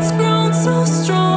It's grown so strong.